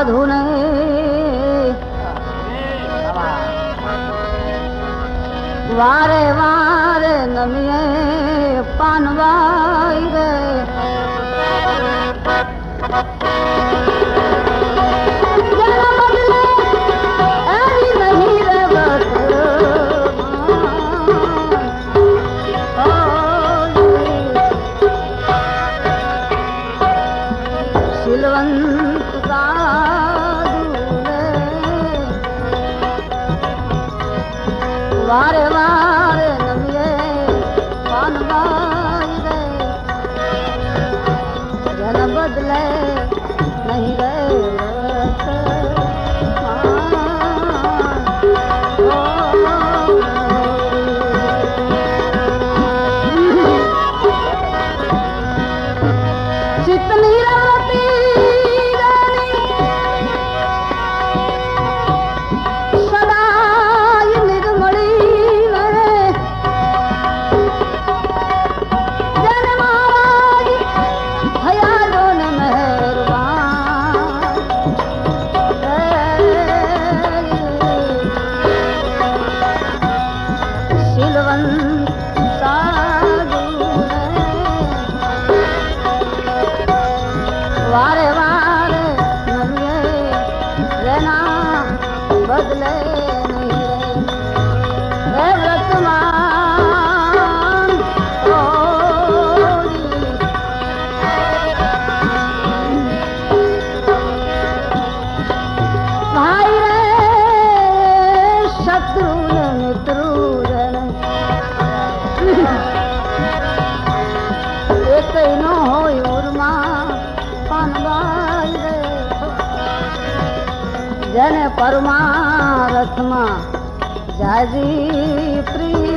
સાધુને. વારે વારે નમીએ પાનવાઈ રે. પરમારથમાં જાજી પ્રી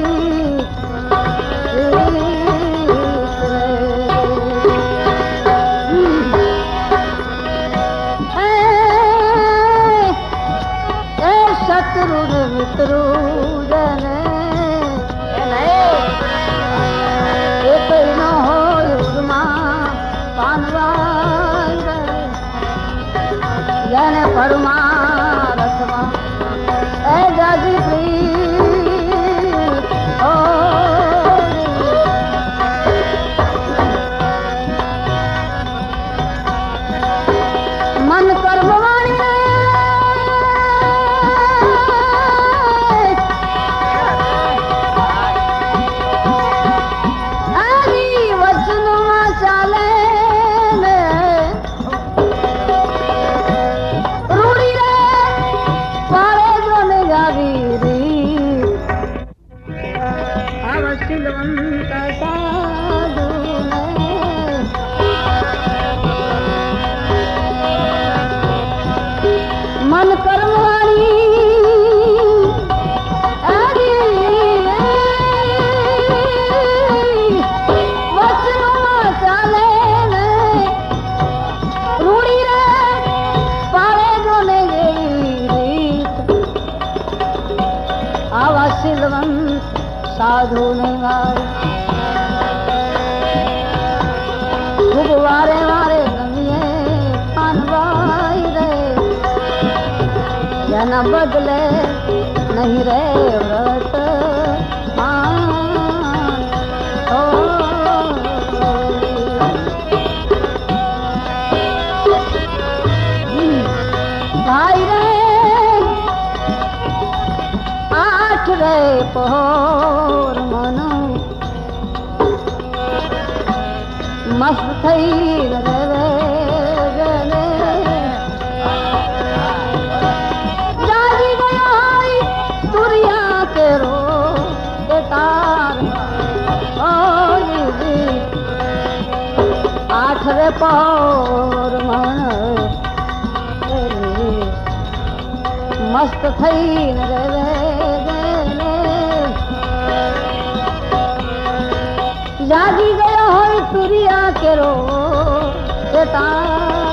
શત્રુર મિત્રુજન મન કરમવાળી સાધુ ને વાળી બદલે નહીં રે વ્રત ભાઈ રે આઠ રે પહોર મનો મસ્ત થઈ કેરો દેતાર આઠરે પોર મસ્ત થઈને જાગી ગયો હોય સૂર્યા કેરો દેતાર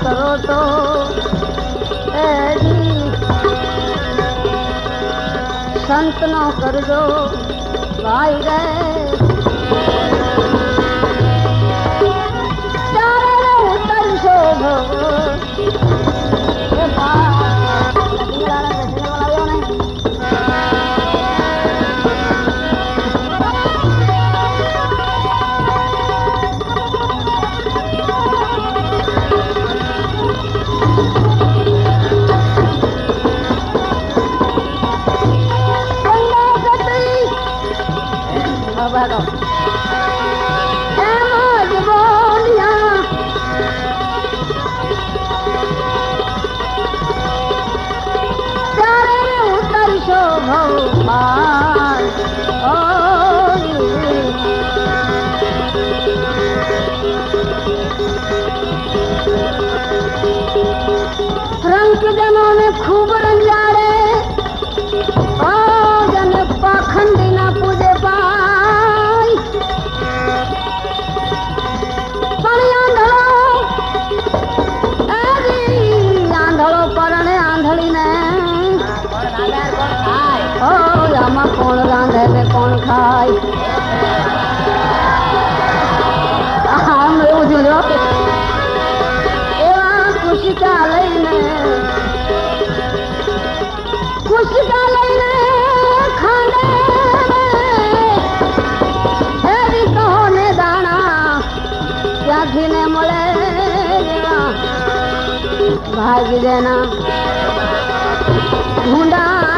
કરો તો સંતનો કરજો ભાઈ રે. શોભો ભાગ દેના ગુંડા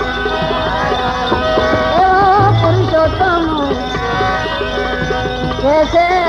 Cocô!